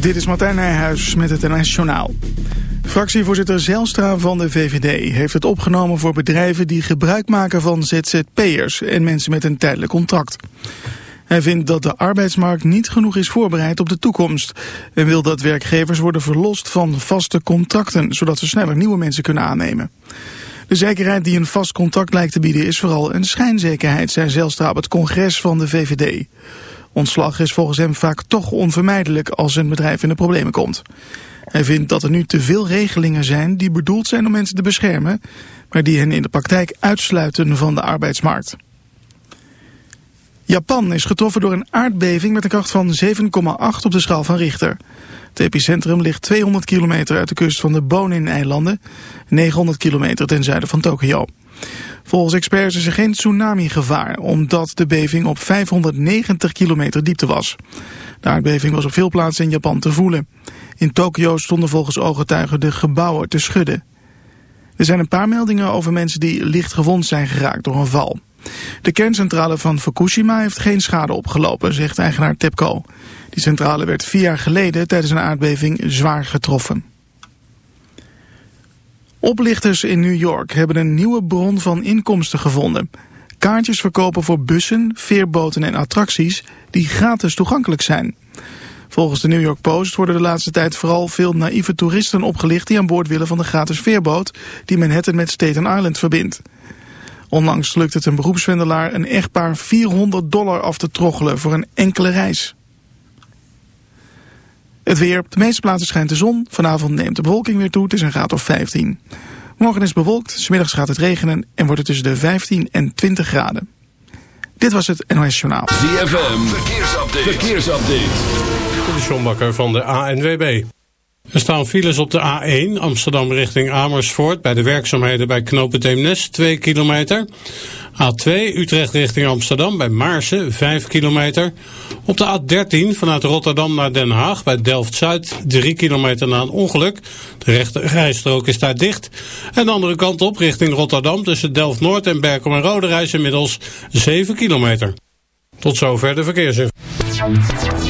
Dit is Martijn Nijhuis met het NS Journaal. Fractievoorzitter Zelstra van de VVD heeft het opgenomen voor bedrijven die gebruik maken van ZZP'ers en mensen met een tijdelijk contract. Hij vindt dat de arbeidsmarkt niet genoeg is voorbereid op de toekomst en wil dat werkgevers worden verlost van vaste contracten, zodat ze sneller nieuwe mensen kunnen aannemen. De zekerheid die een vast contract lijkt te bieden is vooral een schijnzekerheid, zei Zelstra op het congres van de VVD. Ontslag is volgens hem vaak toch onvermijdelijk als een bedrijf in de problemen komt. Hij vindt dat er nu te veel regelingen zijn die bedoeld zijn om mensen te beschermen, maar die hen in de praktijk uitsluiten van de arbeidsmarkt. Japan is getroffen door een aardbeving met een kracht van 7,8 op de schaal van Richter. Het epicentrum ligt 200 kilometer uit de kust van de Bonin-eilanden, 900 kilometer ten zuiden van Tokio. Volgens experts is er geen tsunami-gevaar, omdat de beving op 590 kilometer diepte was. De aardbeving was op veel plaatsen in Japan te voelen. In Tokio stonden volgens ooggetuigen de gebouwen te schudden. Er zijn een paar meldingen over mensen die licht gewond zijn geraakt door een val. De kerncentrale van Fukushima heeft geen schade opgelopen, zegt eigenaar TEPCO. Die centrale werd vier jaar geleden tijdens een aardbeving zwaar getroffen. Oplichters in New York hebben een nieuwe bron van inkomsten gevonden. Kaartjes verkopen voor bussen, veerboten en attracties die gratis toegankelijk zijn. Volgens de New York Post worden de laatste tijd vooral veel naïeve toeristen opgelicht die aan boord willen van de gratis veerboot die Manhattan met Staten Island verbindt. Onlangs lukt het een beroepswendelaar een echtpaar 400 dollar af te troggelen voor een enkele reis. Het weer. Op de meeste plaatsen schijnt de zon. Vanavond neemt de bewolking weer toe. Het is een graad of 15. Morgen is bewolkt. Smiddags gaat het regenen en wordt het tussen de 15 en 20 graden. Dit was het NOS Journaal. ZFM. Verkeersupdate. Verkeersupdate. De Sjombakker van de ANWB. Er staan files op de A1 Amsterdam richting Amersfoort bij de werkzaamheden bij knooppunt Eemnes 2 kilometer. A2 Utrecht richting Amsterdam bij Maarsen 5 kilometer. Op de A13 vanuit Rotterdam naar Den Haag bij Delft-Zuid 3 kilometer na een ongeluk. De rechte rijstrook is daar dicht. En de andere kant op richting Rotterdam tussen Delft-Noord en Berkel en Roderijs inmiddels 7 kilometer. Tot zover de verkeersinformatie.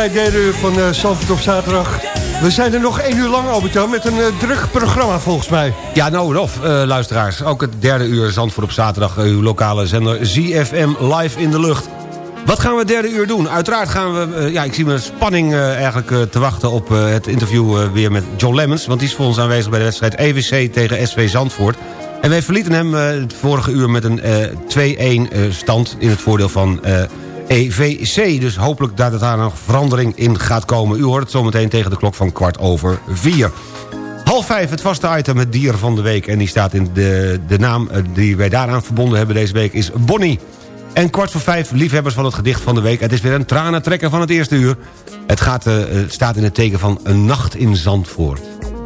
Bij derde uur van uh, Zandvoort op zaterdag. We zijn er nog één uur lang, Albert-Jan, met een eh, druk programma volgens mij. Ja, nou Rolf, eh, luisteraars. Ook het derde uur Zandvoort op zaterdag. eh, uw lokale zender ZFM live in de lucht. Wat gaan we het derde uur doen? Uiteraard gaan we... eh, ja, ik zie met spanning eh, eigenlijk eh, te wachten op eh, het interview eh, weer met John Lemmens. Want die is voor ons aanwezig bij de wedstrijd EVC tegen SV Zandvoort. En wij verlieten hem eh, het vorige uur met een eh, 2-1 eh, stand in het voordeel van... eh, EVC. Dus hopelijk dat het daar nog verandering in gaat komen. U hoort het zometeen tegen de klok van kwart over vier. Half vijf, het vaste item, het dier van de week. En die staat in de, de naam eh, die wij daaraan verbonden hebben deze week is Bonnie. En kwart voor vijf, liefhebbers van het gedicht van de week. Het is weer een tranentrekker van het eerste uur. Het gaat, eh, het staat in het teken van een nacht in Zandvoort.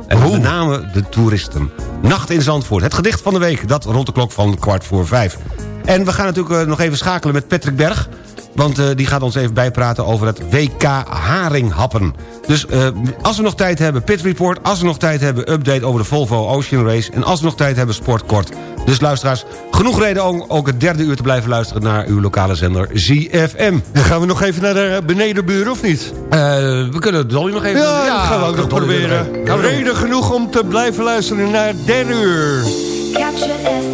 En met name de toeristen. Nacht in Zandvoort. Het gedicht van de week, dat rond de klok van kwart voor vijf. En we gaan natuurlijk eh, nog even schakelen met Patrick Berg. Want eh, die gaat ons even bijpraten over het WK Haringhappen. Dus eh, als we nog tijd hebben, Pit Report. Als we nog tijd hebben, update over de Volvo Ocean Race. En als we nog tijd hebben, Sport Kort. Dus luisteraars, genoeg reden om ook het derde uur te blijven luisteren... naar uw lokale zender ZFM. En gaan we nog even naar de benedenbuur, of niet? Eh, we kunnen Dolly nog even... Ja, dat gaan we ook nog proberen. Reden genoeg om te blijven luisteren naar het derde uur. Captured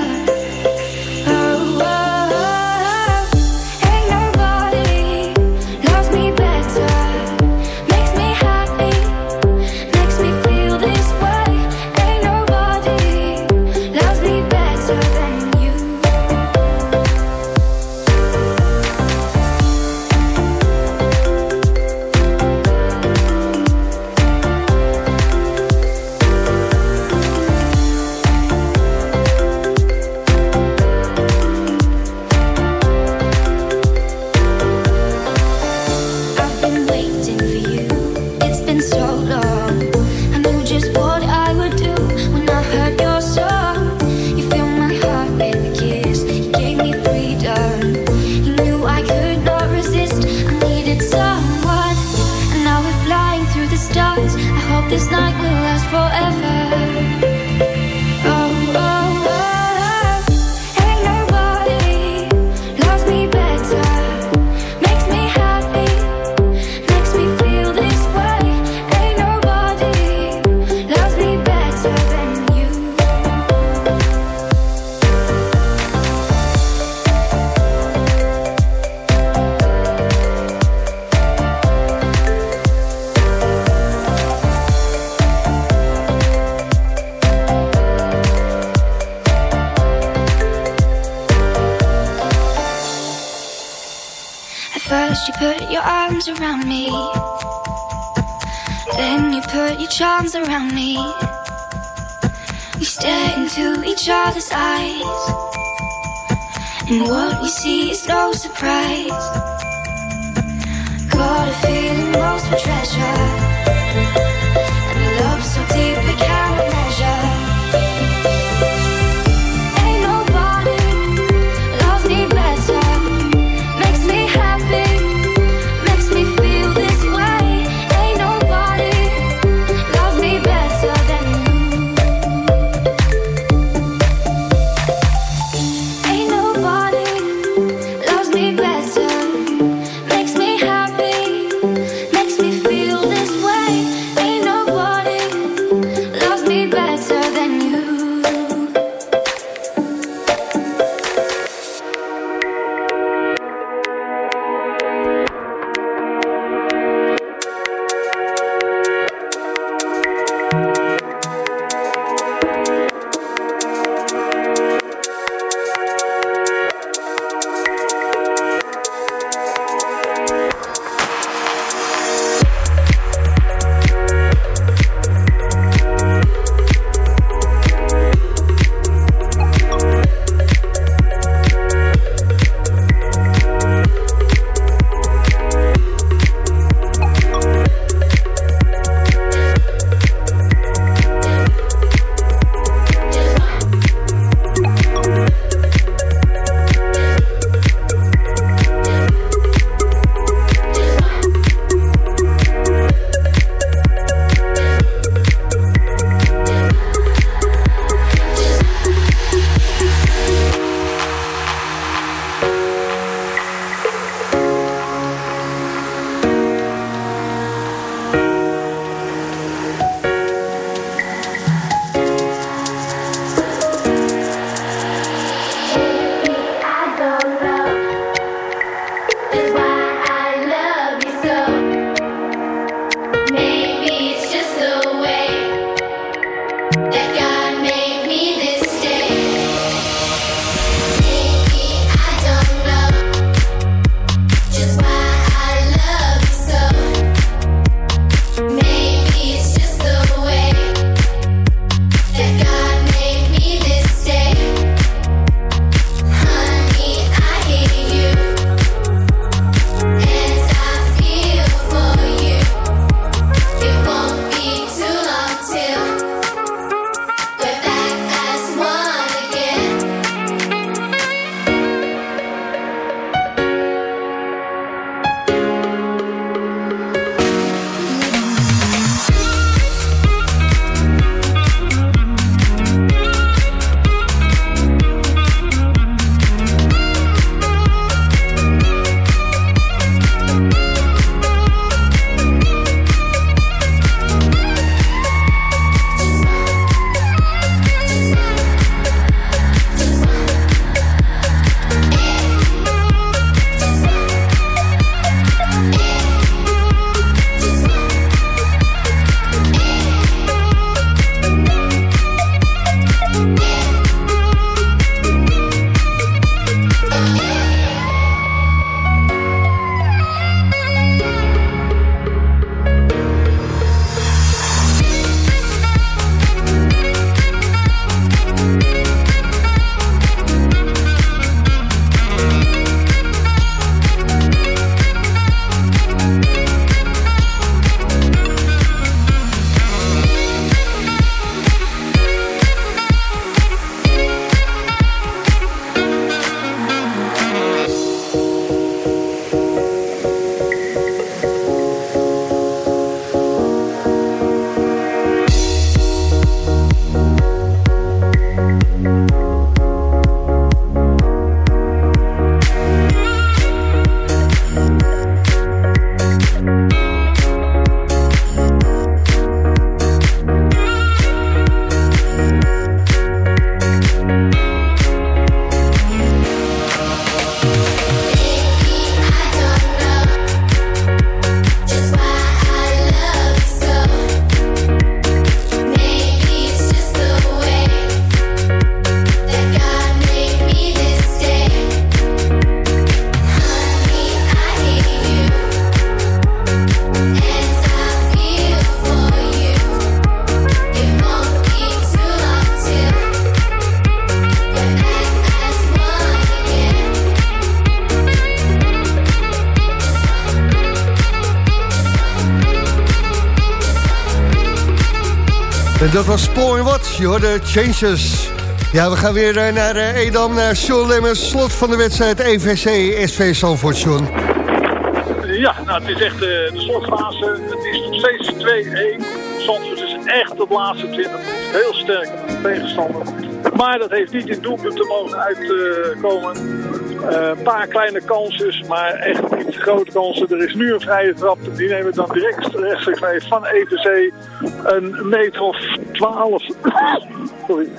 Is no surprise. Got a feeling most treasure was Paul en Wat, je Changes. Ja, we gaan weer eh, naar eh, Edam, naar Sean Lemmers. Slot van de wedstrijd EVC SV Sean. Ja, nou, het is echt eh, de slotfase. Het is nog steeds 2-1. Zandvoort is echt op laatste 20 minuten heel sterk tegenstander. Maar dat heeft niet in doelpunten mogen uitkomen. Een paar kleine kansjes, maar echt niet grote kansen. Er is nu een vrije trap. Die nemen we dan direct rechtstreeks mee van EVC. Een meter of 12. Sorry.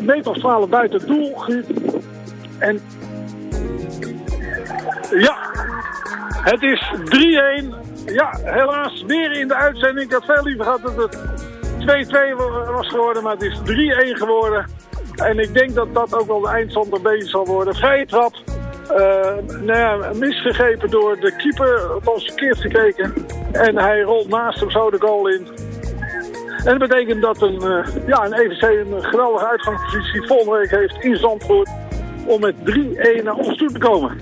Meter of 12 buiten doel. En ja, het is 3-1. Ja, helaas weer in de uitzending. Ik had veel liever gehad dat het 2-2 wa- was geworden, maar het is 3-1 geworden. En ik denk dat dat ook wel de eindstand een beetje zal worden. Vrije trap. eh, nou ja, misgegrepen door de keeper. Althans verkeerd gekeken. En hij rolt naast hem zo de goal in. En dat betekent dat een, eh, ja, een EVC een geweldige uitgangspositie volgende week heeft in Zandvoort. Om met 3-1 naar ons toe te komen.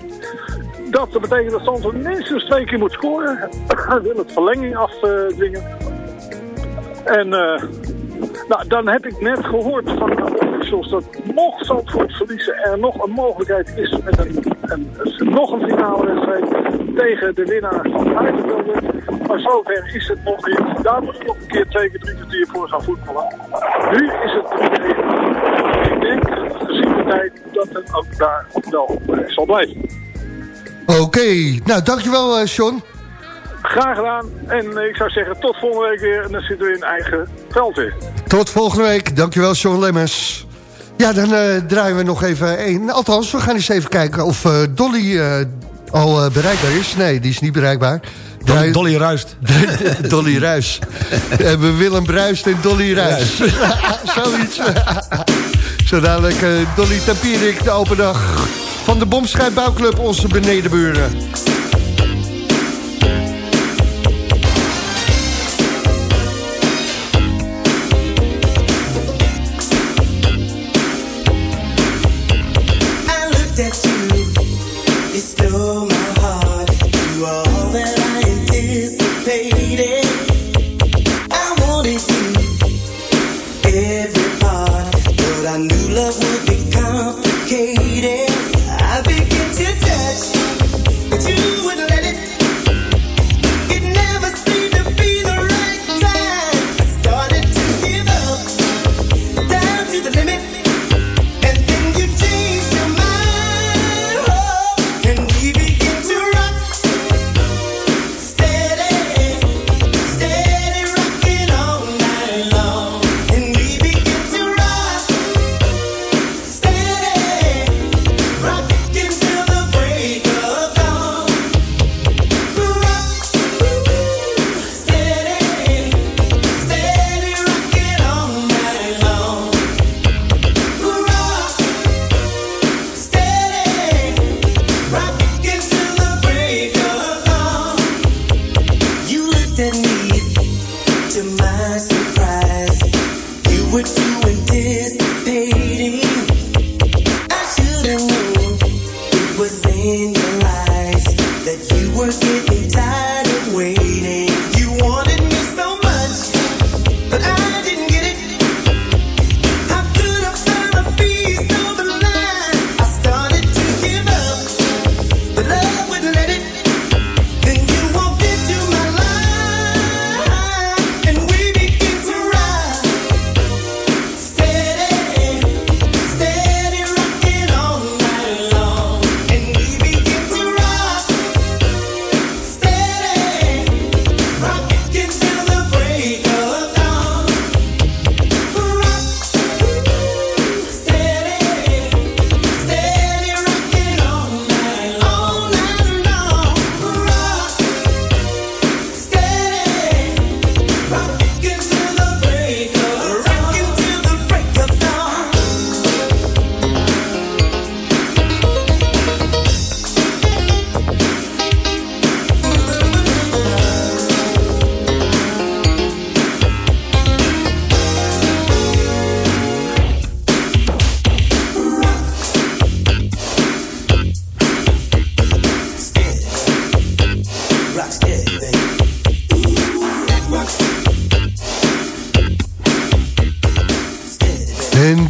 Dat betekent dat Zandvoort minstens twee keer moet scoren. Wil het verlenging afdwingen. En eh, nou, dan heb ik net gehoord van dat mocht Zandvoort verliezen er nog een mogelijkheid is met een, een, een- nog een finale wedstrijd tegen de winnaar van Buitenvelden. Maar zover is het nog niet. Daar moet ik nog een keer twee keer drie kwartier voor gaan voetballen. Nu is het 3-1. Ik denk, gezien de tijd, dat het ook daar wel bij zal blijven. Oké, nou dankjewel eh Sean. Graag gedaan. En eh, ik zou zeggen, tot volgende week weer. En dan zitten we in eigen veld weer. Tot volgende week. Dankjewel Sean Lemmers. Ja, dan eh, draaien we nog even één. Althans, we gaan eens even kijken of eh, Dolly eh, al bereikbaar is. Nee, die is niet bereikbaar. Dolly ruist. Dolly Ruis. We hebben Willem Bruist en Dolly Ruis. Zoiets. Zo dadelijk Dolly Tapierik, de open dag van de Bomschijtbouwclub, onze benedenburen.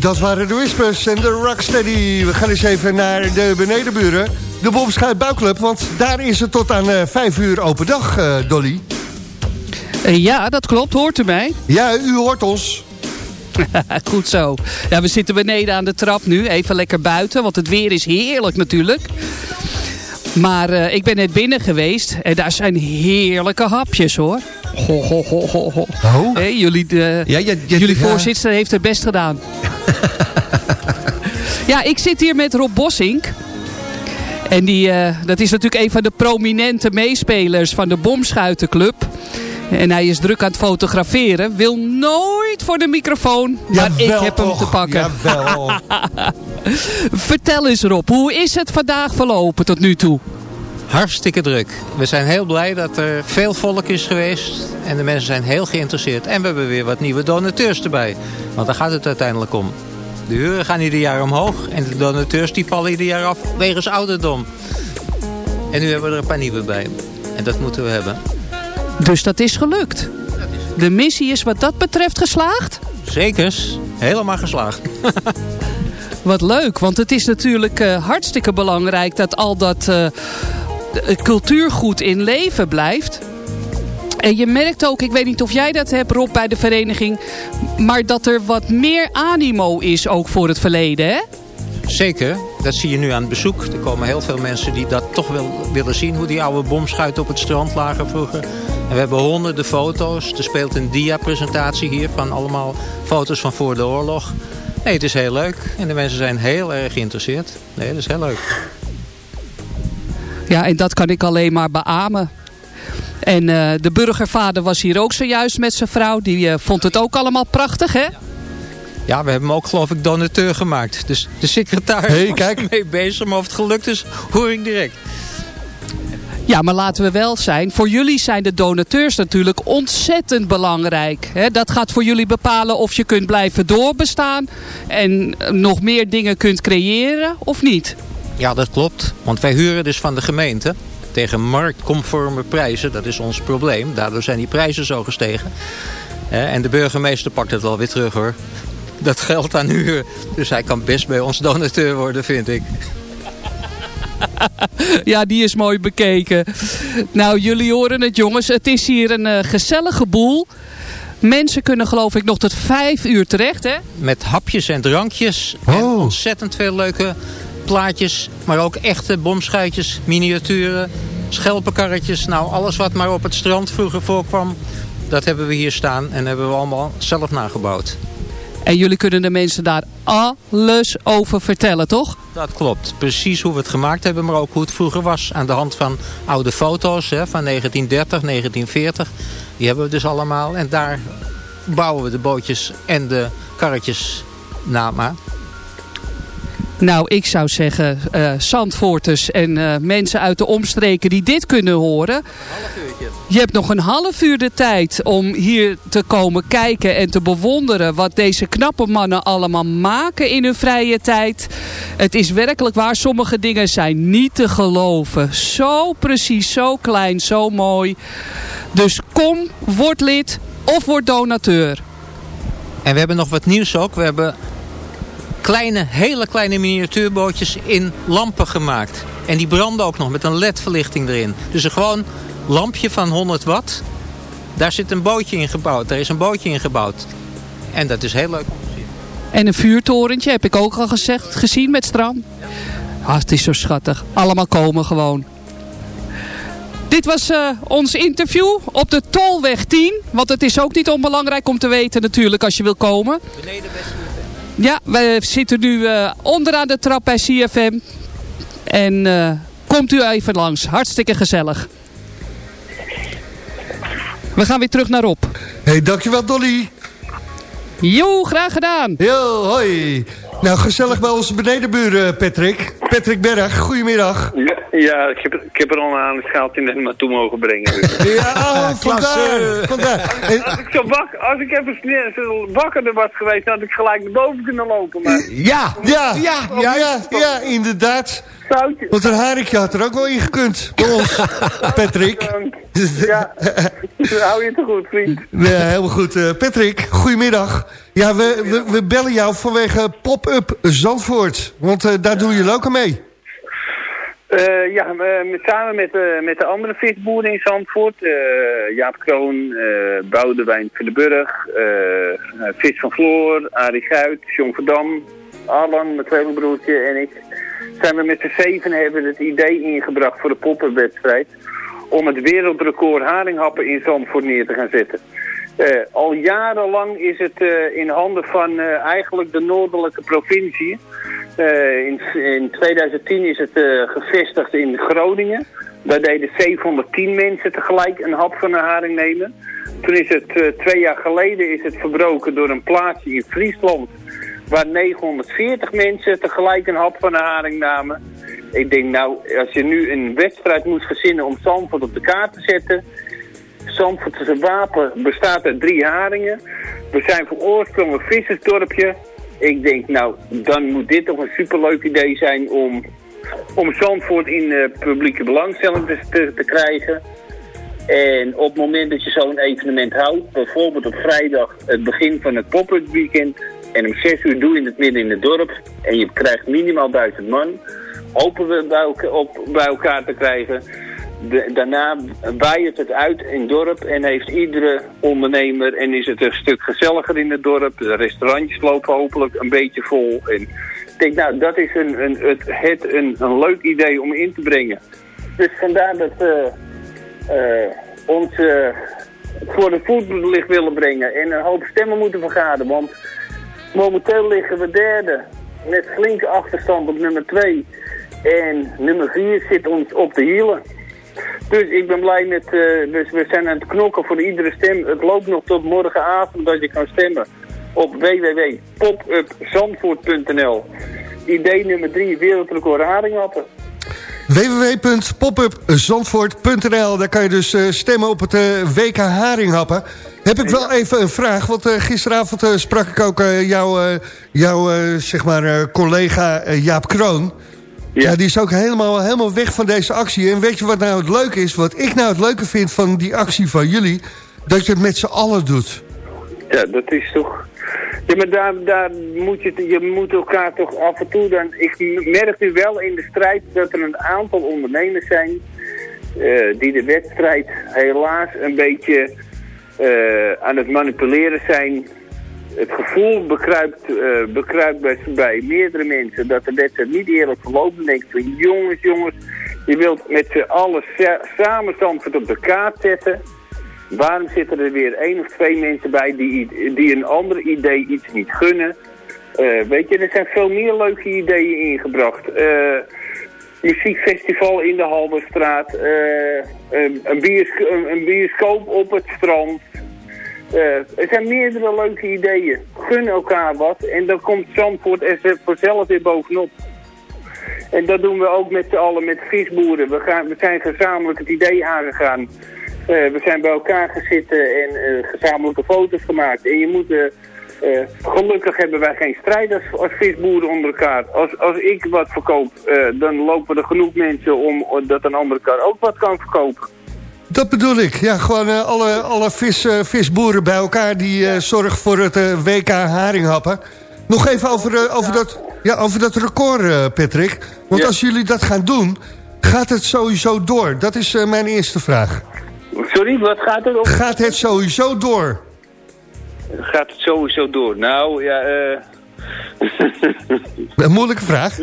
Dat waren de Whispers en de Rocksteady. We gaan eens even naar de benedenburen. De Bomschuit Bouwclub, want daar is het tot aan eh 5 uur open dag, eh, Dolly. Eh, ja, dat klopt. Hoort u mij? Ja, u hoort ons. Goed zo. Ja, we zitten beneden aan de trap nu. Even lekker buiten, want het weer is heerlijk natuurlijk. Maar ik ben net binnen geweest en daar zijn heerlijke hapjes hoor. Ho, ho, ho, ho, ho. Oh. Jullie de, Ja, ja, ja, jullie voorzitter heeft het best gedaan. ja, ik zit hier met Rob Bossink. En die, eh, dat is natuurlijk een van de prominente meespelers van de Bomschuitenclub. En hij is druk aan het fotograferen. Wil nooit voor de microfoon. Maar ik heb hem te pakken. Vertel eens Rob, hoe is het vandaag verlopen tot nu toe? Hartstikke druk. We zijn heel blij dat er veel volk is geweest. En de mensen zijn heel geïnteresseerd. En we hebben weer wat nieuwe donateurs erbij. Want daar gaat het uiteindelijk om. De huren gaan ieder jaar omhoog. En de donateurs die vallen ieder jaar af wegens ouderdom. En nu hebben we er een paar nieuwe bij. En dat moeten we hebben. Dus dat is gelukt. De missie is wat dat betreft geslaagd. Zekers. Helemaal geslaagd. Wat leuk, want het is natuurlijk eh, hartstikke belangrijk dat al dat eh, het cultuurgoed in leven blijft. En je merkt ook, ik weet niet of jij dat hebt Rob bij de vereniging, maar dat er wat meer animo is ook voor het verleden hè? Zeker, dat zie je nu aan het bezoek. Er komen heel veel mensen die dat toch wel willen zien. Hoe die oude bomschuiten op het strand lagen vroeger. En we hebben honderden foto's. Er speelt een dia-presentatie hier van allemaal foto's van voor de oorlog. Nee, het is heel leuk. En de mensen zijn heel erg geïnteresseerd. Nee, dat is heel leuk. Ja, en dat kan ik alleen maar beamen. En eh, de burgervader was hier ook zojuist met zijn vrouw. Die eh, vond het ook allemaal prachtig, hè? Ja, we hebben hem ook geloof ik donateur gemaakt. Dus de secretaris Hey, was kijk. ermee bezig. Maar of het gelukt is, hoor ik direct. Ja, maar laten we wel zijn. Voor jullie zijn de donateurs natuurlijk ontzettend belangrijk. Hè? Dat gaat voor jullie bepalen of je kunt blijven doorbestaan. En nog meer dingen kunt creëren of niet. Ja, dat klopt. Want wij huren dus van de gemeente tegen marktconforme prijzen. Dat is ons probleem. Daardoor zijn die prijzen zo gestegen. Hè, En de burgemeester pakt het wel weer terug hoor. Dat geldt aan huur. Dus hij kan best bij ons donateur worden, vind ik. Ja, die is mooi bekeken. Nou, jullie horen het jongens. Het is hier een eh, gezellige boel. Mensen kunnen geloof ik nog tot vijf uur terecht, hè? Met hapjes en drankjes. En Oh. ontzettend veel leuke plaatjes. Maar ook echte bomschuitjes, miniaturen, schelpenkarretjes. Nou, alles wat maar op het strand vroeger voorkwam. Dat hebben we hier staan en hebben we allemaal zelf nagebouwd. En jullie kunnen de mensen daar alles over vertellen, toch? Dat klopt. Precies hoe we het gemaakt hebben, maar ook hoe het vroeger was. Aan de hand van oude foto's hè, van 1930, 1940. Die hebben we dus allemaal. En daar bouwen we de bootjes en de karretjes na maar. Nou, ik zou zeggen, Zandvoorters en eh, mensen uit de omstreken die dit kunnen horen. Je hebt nog een half uur de tijd om hier te komen kijken en te bewonderen wat deze knappe mannen allemaal maken in hun vrije tijd. Het is werkelijk waar, sommige dingen zijn niet te geloven. Zo precies, zo klein, zo mooi. Dus kom, word lid of word donateur. En we hebben nog wat nieuws ook. We hebben kleine, hele kleine miniatuurbootjes in lampen gemaakt. En die branden ook nog met een ledverlichting erin. Dus een gewoon lampje van 100 watt. Daar zit een bootje in gebouwd. Daar is een bootje in gebouwd. En dat is heel leuk om te zien. En een vuurtorentje heb ik ook al gezegd, gezien met Stram. Ah, het is zo schattig. Allemaal komen gewoon. Dit was eh, ons interview op de Tolweg 10. Want het is ook niet onbelangrijk om te weten natuurlijk als je wil komen. Ja, we zitten nu eh, onderaan de trap bij CFM. En eh, komt u even langs. Hartstikke gezellig. We gaan weer terug naar Rob. Hey, dankjewel Dolly. Jo, graag gedaan. Yo, hoi. Nou, gezellig bij onze benedenburen, Patrick. Patrick Berg, goedemiddag. Ja, ja ik, heb, ik heb er al een aanschaaltje net naartoe mogen brengen. Ja, oh, vandaar, vandaar. En- Als ik, zo wak, als ik even wakkerder was geweest, dan had ik gelijk naar boven kunnen lopen. Maar Ja, ja, ja, ja, ja, inderdaad. Want een haringje had er ook wel in gekund. Bij ons, Patrick. ja, hou je te goed, vriend. Ja, helemaal goed. Eh, Patrick, goedemiddag. Ja, we, we, we bellen jou vanwege Pop-Up Zandvoort. Want eh, daar doen jullie ook aan mee. Eh, ja, met, samen met, met de andere visboeren in Zandvoort. Jaap Kroon, Boudewijn van den Burg, Vis van Floor, Arie Guit, John Verdam, Arlan, mijn tweelingbroertje en ik. Zijn we met z'n zeven hebben het idee ingebracht voor de poppenwedstrijd. Om het wereldrecord haringhappen in Zandvoort neer te gaan zetten. Eh, al jarenlang is het eh, in handen van eh, eigenlijk de noordelijke provincie. In, in 2010 is het gevestigd in Groningen. Daar deden 710 mensen tegelijk een hap van een haring nemen. Toen is het twee jaar geleden is het verbroken door een plaatsje in Friesland. Waar 940 mensen tegelijk een hap van een haring namen. Ik denk nou, als je nu een wedstrijd moet verzinnen om Zandvoort op de kaart te zetten... Zandvoortse wapen bestaat uit drie haringen. We zijn van oorsprong een vissersdorpje. Ik denk, nou, dan moet dit toch een superleuk idee zijn om, om Zandvoort in eh, publieke belangstelling te, te, te krijgen. En op het moment dat je zo'n evenement houdt, bijvoorbeeld op vrijdag het begin van het pop-up weekend, en om 6 uur doe je het midden in het dorp, en je krijgt minimaal 1000 man, hopen we bij, elka- op, bij elkaar te krijgen. Daarna waait het uit in het dorp en heeft iedere ondernemer en is het een stuk gezelliger in het dorp. De restaurantjes lopen hopelijk een beetje vol. En ik denk, nou, dat is een, een, het, het, een, een leuk idee om in te brengen. Dus vandaar dat we eh, ons eh, voor de voetlicht willen brengen en een hoop stemmen moeten vergaderen. Want momenteel liggen we derde met flinke achterstand op nummer 2. En nummer 4 zit ons op de hielen. Dus ik ben blij met, dus we zijn aan het knokken voor iedere stem. Het loopt nog tot morgenavond dat je kan stemmen op www.popupzandvoort.nl. Idee nummer 3, wereldrecord haringhappen. www.popupzandvoort.nl Daar kan je dus eh, stemmen op het eh, WK Haringhappen. Heb ik wel even een vraag, want eh, gisteravond sprak ik ook jouw jouw, eh, zeg maar, collega Jaap Kroon. Ja. die is ook helemaal, helemaal weg van deze actie. En weet je wat nou het leuke is? Wat ik nou het leuke vind van die actie van jullie... dat je het met z'n allen doet. Ja, dat is toch... Ja, maar daar, daar moet je, je moet elkaar toch af en toe dan... Ik merk nu wel in de strijd dat er een aantal ondernemers zijn... eh, die de wedstrijd helaas een beetje eh, aan het manipuleren zijn. Het gevoel bekruipt, eh, bekruipt bij, meerdere mensen dat de wedstrijd niet eerlijk verloopt. Dan denk van jongens, jongens, je wilt met z'n allen sa- samen op de kaart zetten... Waarom zitten er weer één of twee mensen bij die, die een ander idee iets niet gunnen? Eh, weet je, er zijn veel meer leuke ideeën ingebracht. Eh, muziekfestival in de Halberstraat. eh, een, een, een, bioscoop op het strand. Er zijn meerdere leuke ideeën. Gun elkaar wat en dan komt Zandvoort er vanzelf weer bovenop. En dat doen we ook met z'n allen met visboeren. We, gaan, we zijn gezamenlijk het idee aangegaan. Eh, we zijn bij elkaar gezitten en eh, gezamenlijke foto's gemaakt. En je moet... eh, gelukkig hebben wij geen strijd als, visboeren onder elkaar. Als, als ik wat verkoop, eh, dan lopen er genoeg mensen om dat een andere elkaar ook wat kan verkopen. Dat bedoel ik. Ja, gewoon eh, alle, alle vis, eh, visboeren bij elkaar... die eh, zorgen voor het eh, WK haringhappen. Nog even over, over, dat, ja, over dat record, eh, Patrick. Want als jullie dat gaan doen, gaat het sowieso door? Dat is eh, mijn eerste vraag. Sorry, wat gaat er op? Gaat het sowieso door? Gaat het sowieso door? Nou, ja... eh Een moeilijke vraag.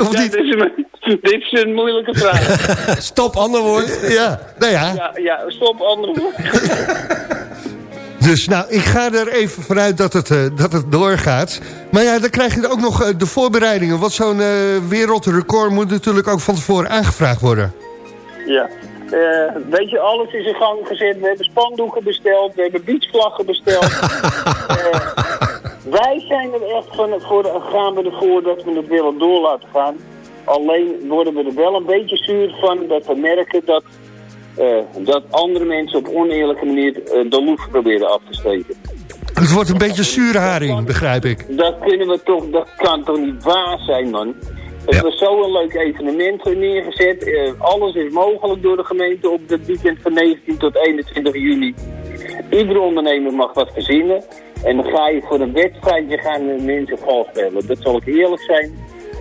Of ja, niet? Dit, is een, dit is een moeilijke vraag. Stop, ander woord. Ja, nou ja. ja, ja, stop, andere woord. Dus nou, ik ga er even vanuit dat het, eh, dat het doorgaat. Maar ja, dan krijg je ook nog eh, de voorbereidingen. Want zo'n wereldrecord moet natuurlijk ook van tevoren aangevraagd worden. Ja. Eh, weet je, alles is in gang gezet. We hebben spandoeken besteld, we hebben beachvlaggen besteld. Eh, wij zijn er echt van, voor, gaan we ervoor dat we het willen door laten gaan. Alleen worden we er wel een beetje zuur van dat we merken dat, eh, dat andere mensen op oneerlijke manier de loef proberen af te steken. Het wordt een beetje zure haring, begrijp ik. Dat kunnen we toch, dat kan toch niet waar zijn, man. Het was zo'n leuk evenement neergezet. Eh, alles is mogelijk door de gemeente op het weekend van 19 tot 21 juni. Iedere ondernemer mag wat verzinnen. En dan ga je voor een wedstrijdje gaan de mensen vals spelen. Dat zal ik eerlijk zijn.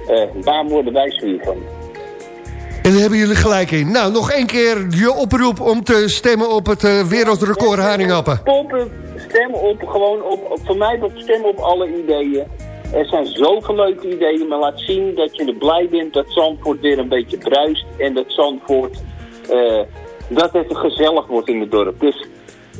Eh, daar worden wij zuur van. En daar hebben jullie gelijk in. Nou, nog één keer je oproep om te stemmen op het eh, wereldrecord haringappen. Poppen, stem op, gewoon op, op- voor mij dat stem op alle ideeën. Er zijn zoveel leuke ideeën, maar laat zien dat je er blij bent dat Zandvoort weer een beetje bruist. En dat Zandvoort, eh, dat het gezellig wordt in het dorp. Dus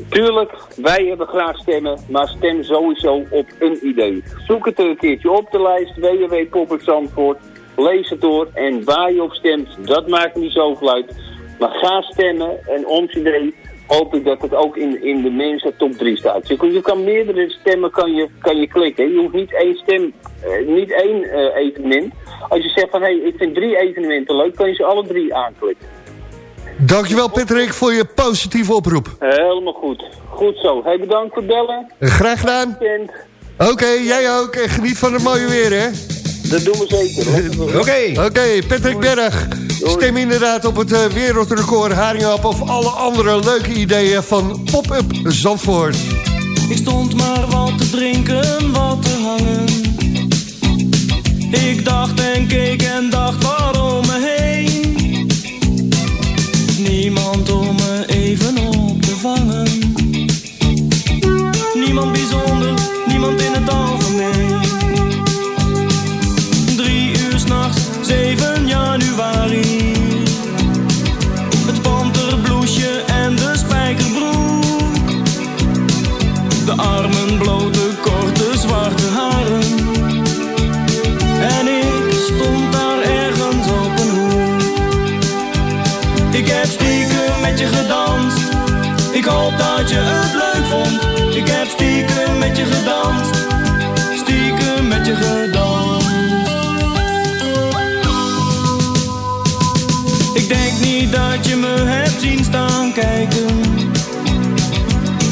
tuurlijk, wij hebben graag stemmen, maar stem sowieso op een idee. Zoek het er een keertje op de lijst, www Poppert Zandvoort. Lees het door en waar je op stemt, dat maakt niet zoveel uit. Maar ga stemmen en ons idee hoop ik dat het ook in, in de mensen top 3 staat. Je, kan- je kan meerdere stemmen kan je, kan je klikken. Je hoeft niet één stem, eh, niet één eh, evenement. Als je zegt van hé, hey, ik vind drie evenementen leuk, kan je ze alle drie aanklikken. Dankjewel Patrick voor je positieve oproep. Helemaal goed. Goed zo. Hey, bedankt voor het bellen. Graag gedaan. Oké, jij ook. En geniet van het mooie weer, hè? dat doen we zeker. Oké. Oké, Patrick Berg. Stem inderdaad op het eh, wereldrecord haringap... of alle andere leuke ideeën van Pop-Up Zandvoort. Ik stond maar wat te drinken, wat te hangen. Ik dacht en keek en dacht waarom met je gedanst. Stiekem met je gedanst. Ik denk niet dat je me hebt zien staan kijken.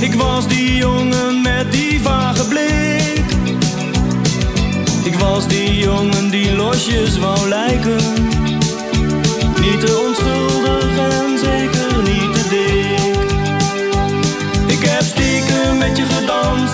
Ik was die jongen met die vage blik. Ik was die jongen die losjes wou lijken. Niet te onschuldig en zeker niet te dik. Ik heb stiekem met je gedanst.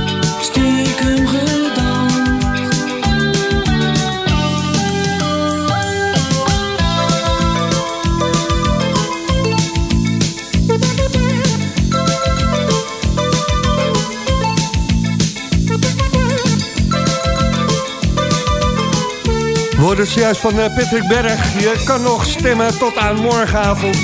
Het juist van eh, Patrick Berg. Je kan nog stemmen tot aan morgenavond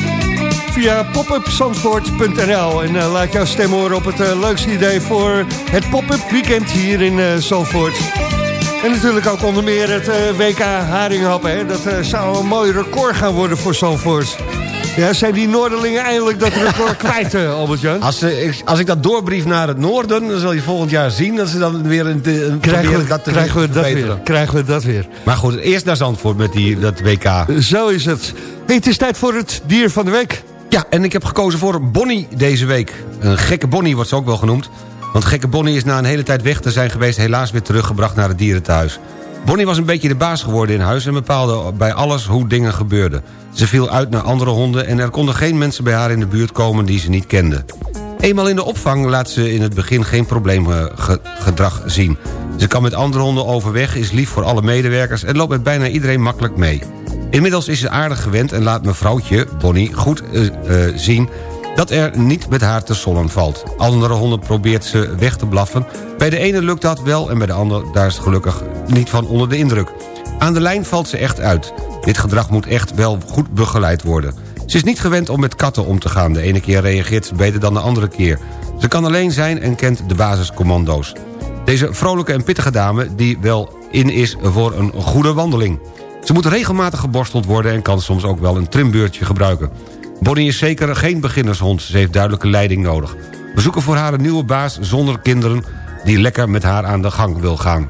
via popupzandvoort.nl. En eh, laat jouw stem horen op het eh, leukste idee voor het pop-up weekend hier in eh Zandvoort. En natuurlijk ook onder meer het WK Haringhappen. Dat zou een mooi record gaan worden voor Zandvoort. Ja, zijn die Noorderlingen eindelijk dat record kwijt, eh, Albert-Jan? Als, eh, ik- als ik dat doorbrief naar het noorden... dan zal je volgend jaar zien dat ze dan weer een, een Krijgen we dat krijgen we dat weer? Krijgen we dat weer? Maar goed, eerst naar Zandvoort met die, dat WK. Zo is het. Hey, het is tijd voor het dier van de week. Ja, en ik heb gekozen voor Bonnie deze week. Een gekke Bonnie wordt ze ook wel genoemd. Want gekke Bonnie is na een hele tijd weg te zijn geweest... helaas weer teruggebracht naar het dierenthuis. Bonnie was een beetje de baas geworden in huis... en bepaalde bij alles hoe dingen gebeurden. Ze viel uit naar andere honden... en er konden geen mensen bij haar in de buurt komen die ze niet kende. Eenmaal in de opvang laat ze in het begin geen probleemgedrag zien. Ze kan met andere honden overweg, is lief voor alle medewerkers... en loopt met bijna iedereen makkelijk mee. Inmiddels is ze aardig gewend en laat mevrouwtje, Bonnie, goed eh, eh, zien... dat er niet met haar te sollen valt. Andere honden probeert ze weg te blaffen. Bij de ene lukt dat wel en bij de ander daar is ze gelukkig niet van onder de indruk. Aan de lijn valt ze echt uit. Dit gedrag moet echt wel goed begeleid worden. Ze is niet gewend om met katten om te gaan. De ene keer reageert ze beter dan de andere keer. Ze kan alleen zijn en kent de basiscommando's. Deze vrolijke en pittige dame die wel in is voor een goede wandeling. Ze moet regelmatig geborsteld worden en kan soms ook wel een trimbeurtje gebruiken. Bonnie is zeker geen beginnershond, ze heeft duidelijke leiding nodig. We zoeken voor haar een nieuwe baas zonder kinderen die lekker met haar aan de gang wil gaan.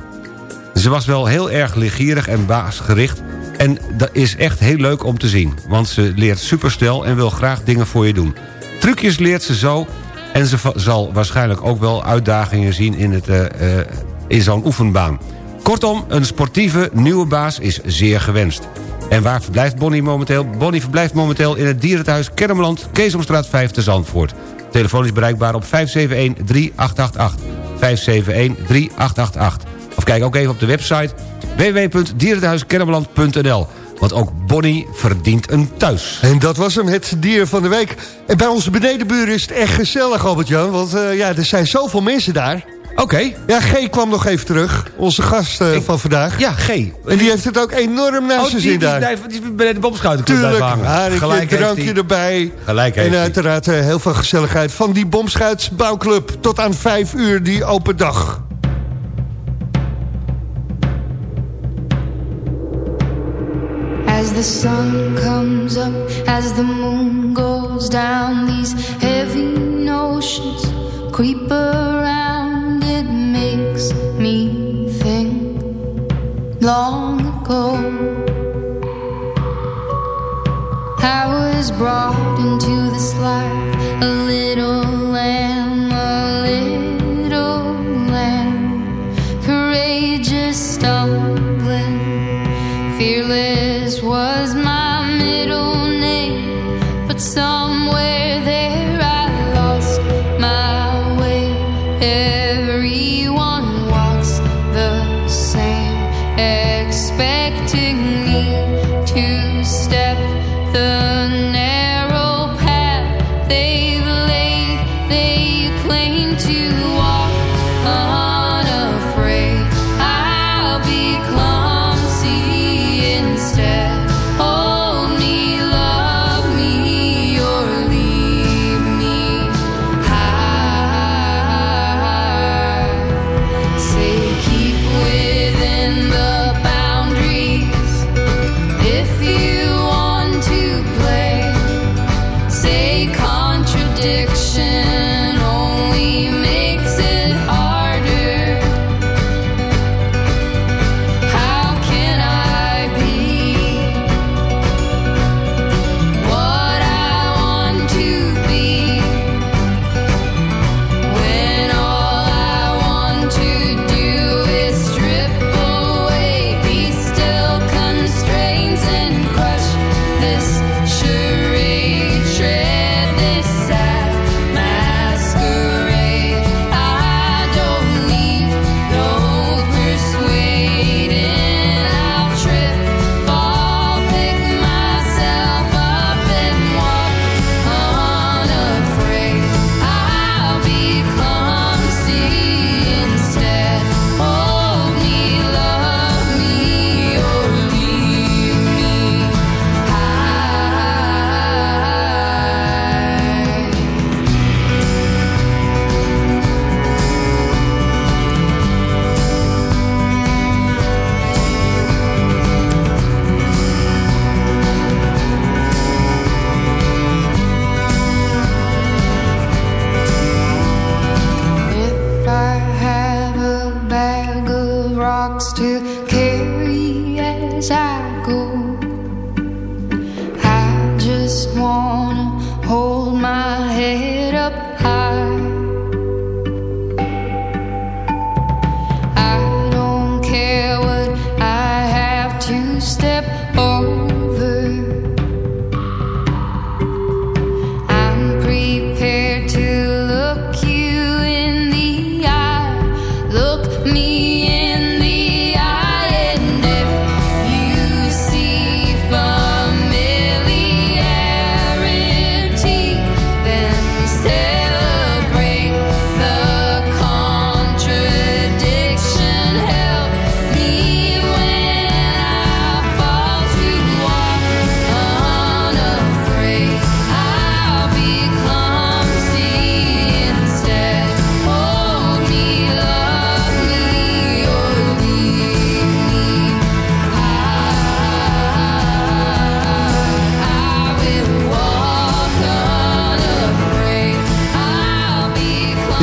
Ze was wel heel erg leergierig en baasgericht... en dat is echt heel leuk om te zien. Want ze leert supersnel en wil graag dingen voor je doen. Trucjes leert ze zo... en ze zal waarschijnlijk ook wel uitdagingen zien in, het, eh, eh, in zo'n oefenbaan. Kortom, een sportieve nieuwe baas is zeer gewenst. En waar verblijft Bonnie momenteel? Bonnie verblijft momenteel in het dierenthuis Kermeland... Keesomstraat 5 te Zandvoort. Telefoon is bereikbaar op 571-3888. 571-3888. Of kijk ook even op de website www.dierenthuiskennemerland.nl. Want ook Bonnie verdient een thuis. En dat was hem, het dier van de week. En bij onze benedenburen is het echt gezellig, Albert-Jan. Want eh, ja, er zijn zoveel mensen daar. Oké. Ja, G kwam nog even terug. Onze gast eh, van vandaag. Ja, G. En die heeft het ook enorm naar Oh, zijn die, zin die, daar. die, die is bij de bomschuitenclub Tuurlijk, blijven hangen. Gelijk heeft drankje erbij. Gelijk heeft En uiteraard eh, heel veel gezelligheid van die Bomschuitsbouwclub. Tot aan vijf uur die open dag. As the sun comes up, as the moon goes down, these heavy notions creep around. Makes me think long ago. I was brought into this life a little lamb,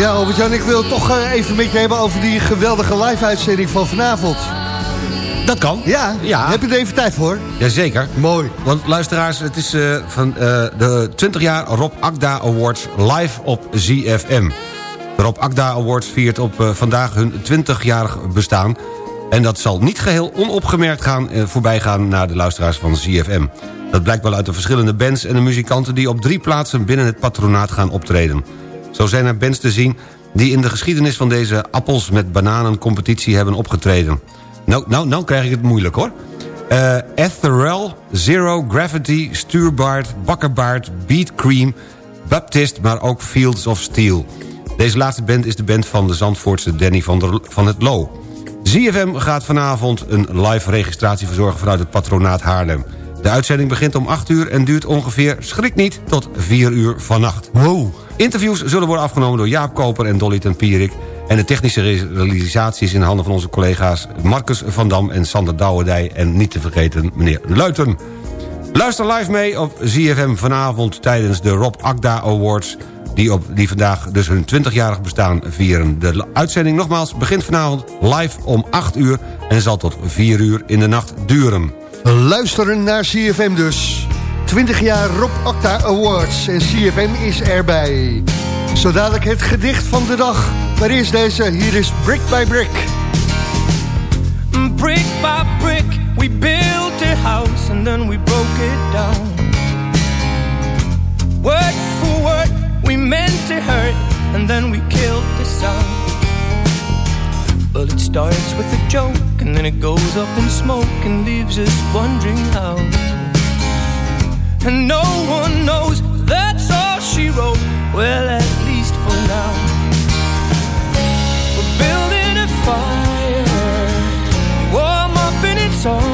Ja, Albert-Jan, ik wil toch eh, even met je hebben over die geweldige live-uitzending van vanavond. Dat kan. Ja, Ja. heb je er even tijd voor? Jazeker. Mooi. Want luisteraars, het is eh, van eh, de 20 jaar Rob Akda Awards live op ZFM. De Rob Akda Awards viert op vandaag hun 20-jarig bestaan. En dat zal niet geheel onopgemerkt gaan, voorbij gaan naar de luisteraars van ZFM. Dat blijkt wel uit de verschillende bands en de muzikanten... die op drie plaatsen binnen het patronaat gaan optreden. Zo zijn er bands te zien die in de geschiedenis van deze appels met bananen competitie hebben opgetreden. Nou, nou, nou krijg ik het moeilijk hoor. Etherel, Zero, Gravity, Stuurbaard, Bakkerbaard, Beat Cream... Baptist, maar ook Fields of Steel. Deze laatste band is de band van de Zandvoortse Danny van, der, van het Lo. ZFM gaat vanavond een live registratie verzorgen vanuit het patronaat Haarlem. De uitzending begint om 8 uur en duurt ongeveer, schrik niet, tot 4 uur vannacht. Wow. Interviews zullen worden afgenomen door Jaap Koper en Dolly ten Pierik... en de technische realisatie is in handen van onze collega's... Marcus van Dam en Sander Douwendij... en niet te vergeten meneer Luiten. Luister live mee op ZFM vanavond tijdens de Rob Akda Awards... Die, op, die vandaag dus hun 20-jarig bestaan vieren. De uitzending nogmaals begint vanavond live om 8 uur... en zal tot 4 uur in de nacht duren. Luisteren naar CFM dus. 20 jaar Rob Acta Awards en CFM is erbij. Zo dadelijk het gedicht van de dag. Maar eerst deze, hier is Brick by Brick. Brick by brick, we built a house and then we broke it down. Word for word, we meant to hurt and then we killed the sound. Well, it starts with a joke and then it goes up in smoke and leaves us wondering how. And no one knows that's all she wrote. Well, at least for now. We're building a fire warm up in its arms.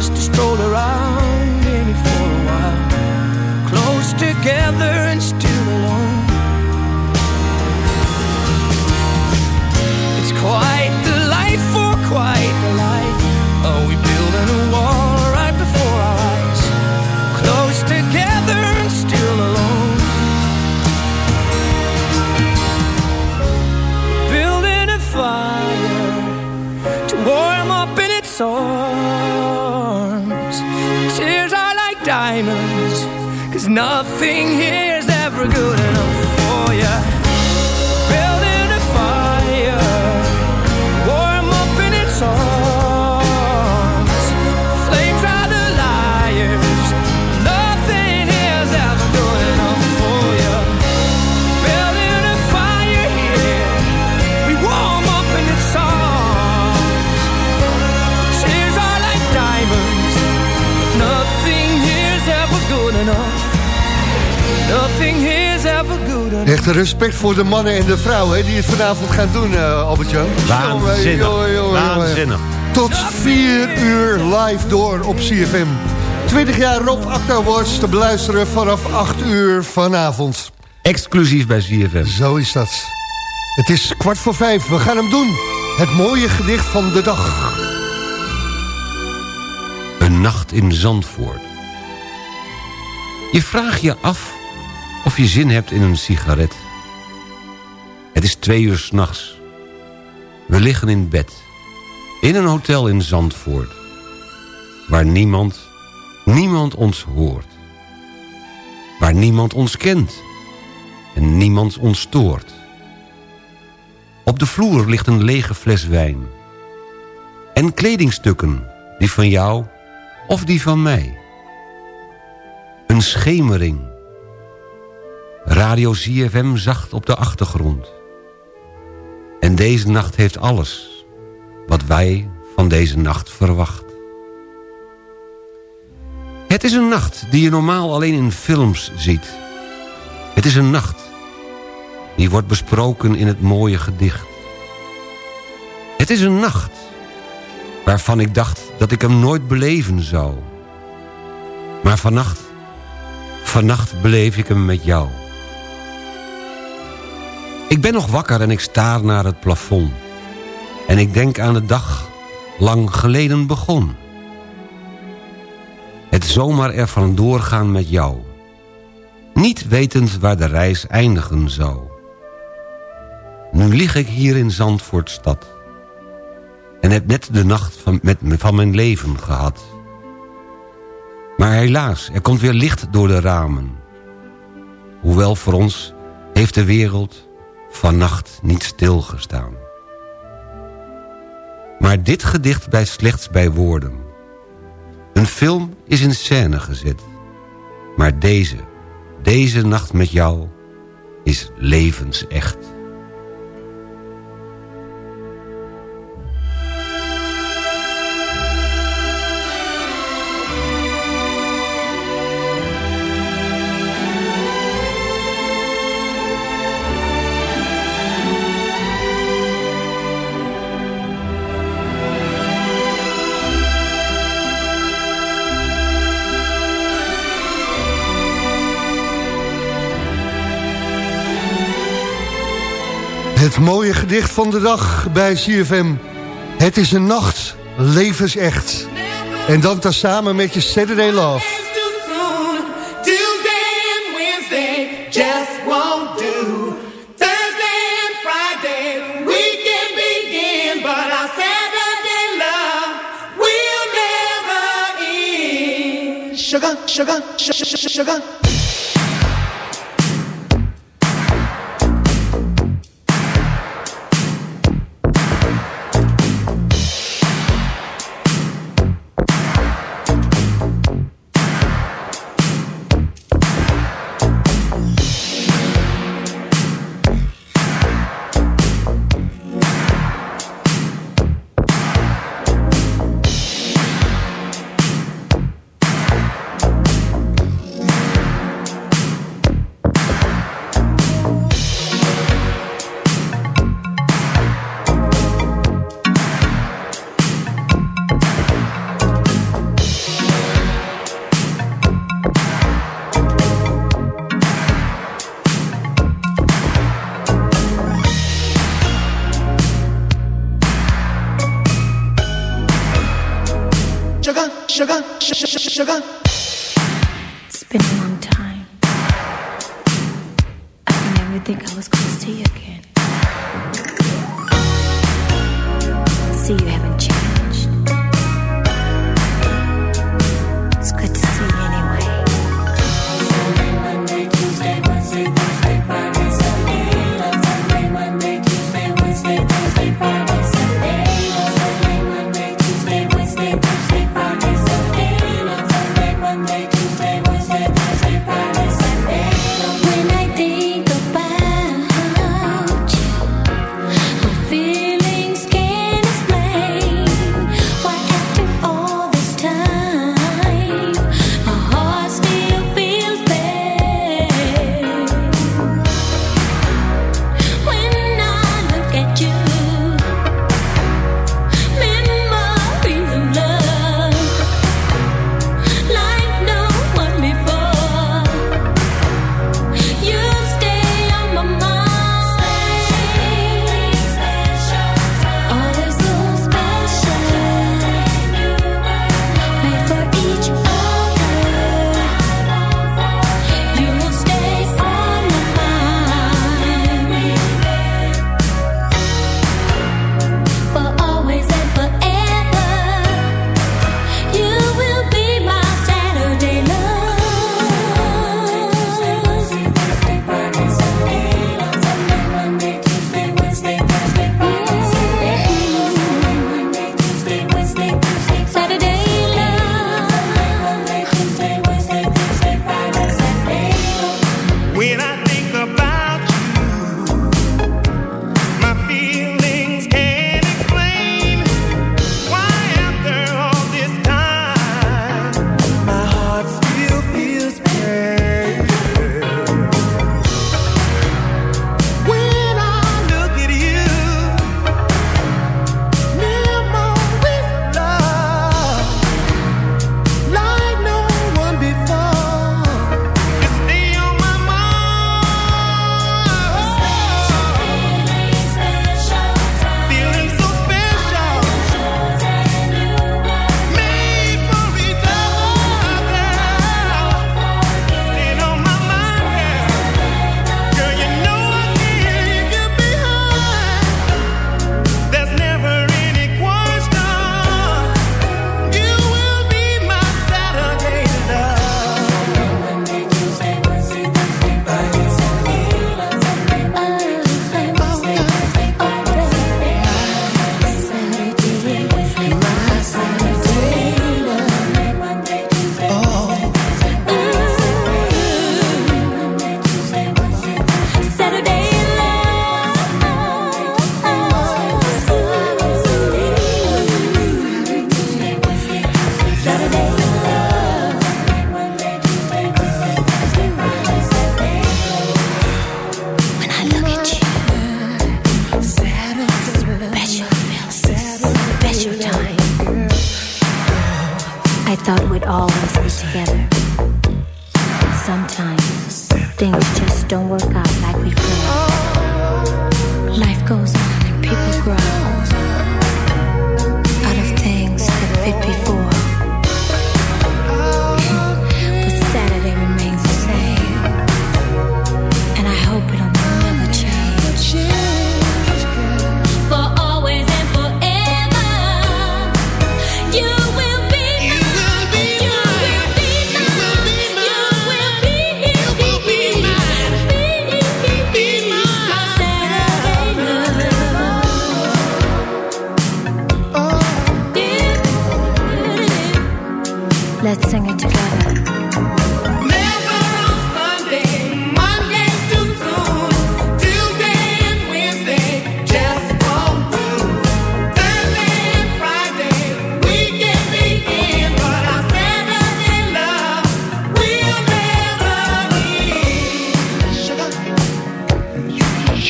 just to Echt respect voor de mannen en de vrouwen hè, die het vanavond gaan doen, eh Albert-Jan. Waanzinnig. Jongen, jongen, jongen, jongen. Waanzinnig. Tot 4 uur live door op CFM. 20 jaar Rob Acta Awards te beluisteren vanaf 8 uur vanavond. Exclusief bij ZFM. Zo is dat. Het is kwart voor vijf, we gaan hem doen. Het mooie gedicht van de dag. Een nacht in Zandvoort. Je vraagt je af of je zin hebt in een sigaret. Het is twee uur s'nachts. We liggen in bed. In een hotel in Zandvoort. Waar niemand, niemand ons hoort. Waar niemand ons kent. En niemand ons stoort. Op de vloer ligt een lege fles wijn. En kledingstukken, die van jou of die van mij. Een schemering. Radio ZFM zacht op de achtergrond. En deze nacht heeft alles wat wij van deze nacht verwacht. Het is een nacht die je normaal alleen in films ziet. Het is een nacht die wordt besproken in het mooie gedicht. Het is een nacht waarvan ik dacht dat ik hem nooit beleven zou. Maar vannacht, vannacht beleef ik hem met jou. Ik ben nog wakker en ik staar naar het plafond. En ik denk aan de dag lang geleden begon. Het zomaar er vandoor gaan met jou. Niet wetend waar de reis eindigen zou. Nu lig ik hier in Zandvoortstad. En heb net de nacht van, met, van mijn leven gehad. Maar helaas, er komt weer licht door de ramen. Hoewel voor ons heeft de wereld vannacht niet stilgestaan. Maar dit gedicht blijft slechts bij woorden. Een film is in scène gezet. Maar deze, deze nacht met jou, is levensecht. Het mooie gedicht van de dag bij CFM. Het is een nacht, levensecht. En dan samen met je Saturday Love.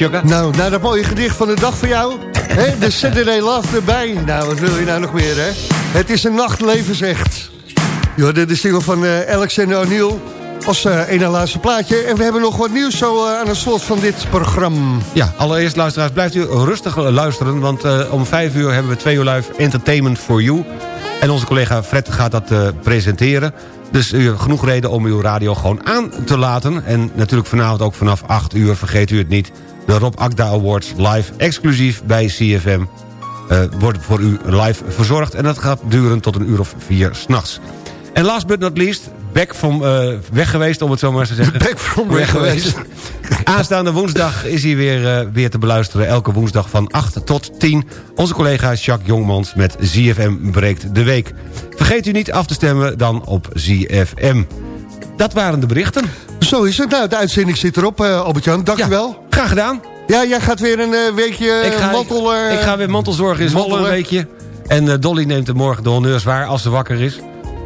Sugar. Nou, na dat mooie gedicht van de dag voor jou. De Saturday Love erbij. Nou, wat wil je nou nog meer, hè? Het is een nachtleven, zegt. Je hoorde de single van eh, Alexander O'Neill als eh een en laatste plaatje. En we hebben nog wat nieuws zo eh, aan het slot van dit programma. Ja, allereerst luisteraars, blijft u rustig luisteren... want eh, om vijf uur hebben we twee uur live Entertainment for You. En onze collega Fred gaat dat eh, presenteren. Dus u hebt genoeg reden om uw radio gewoon aan te laten. En natuurlijk vanavond ook vanaf 8 uur, vergeet u het niet... de Rob Akda Awards live exclusief bij CFM... eh, wordt voor u live verzorgd. En dat gaat duren tot een uur of vier s'nachts. En last but not least, back from eh, weg geweest, om het zo maar eens te zeggen. Back from weg geweest. Aanstaande woensdag is hij weer, eh, weer te beluisteren. Elke woensdag van 8 tot 10. Onze collega Jacques Jongmans met ZFM breekt de week. Vergeet u niet af te stemmen dan op ZFM. Dat waren de berichten. Zo is het. Nou, de uitzending zit erop, eh Albert-Jan. Dankjewel. Graag gedaan. Ja, jij gaat weer een eh, weekje ik, ga, mantel... eh, ik ga weer mantelzorgen in Zwolle een weekje. En eh, Dolly neemt er morgen de honneurs waar als ze wakker is.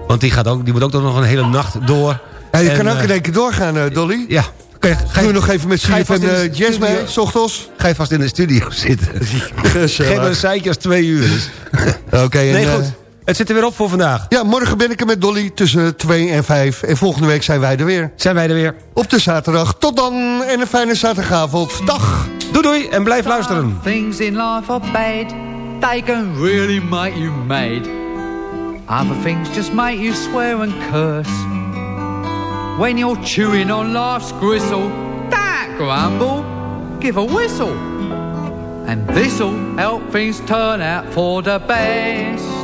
Want die, gaat ook, die moet ook nog een hele nacht door. Ja, je En, kan ook eh, in één keer doorgaan, eh, Dolly. Ja. Ga je, Doe nog even met je de eh, Jazz mee, studio- s ochtends. Ga je vast in de studio zitten. Geef me een seintje als twee uur is. Oké, en, Nee, eh, goed. Het zit er weer op voor vandaag. Ja, morgen ben ik er met Dolly tussen 2 en 5. En volgende week zijn wij er weer. Zijn wij er weer. Op de zaterdag. Tot dan en een fijne zaterdagavond. Dag. Doei doei en blijf luisteren. Things in life are bad, they can really make you mad. Other things just make you swear and curse. When you're chewing on life's gristle, don't grumble, give a whistle. And this'll help things turn out for the best.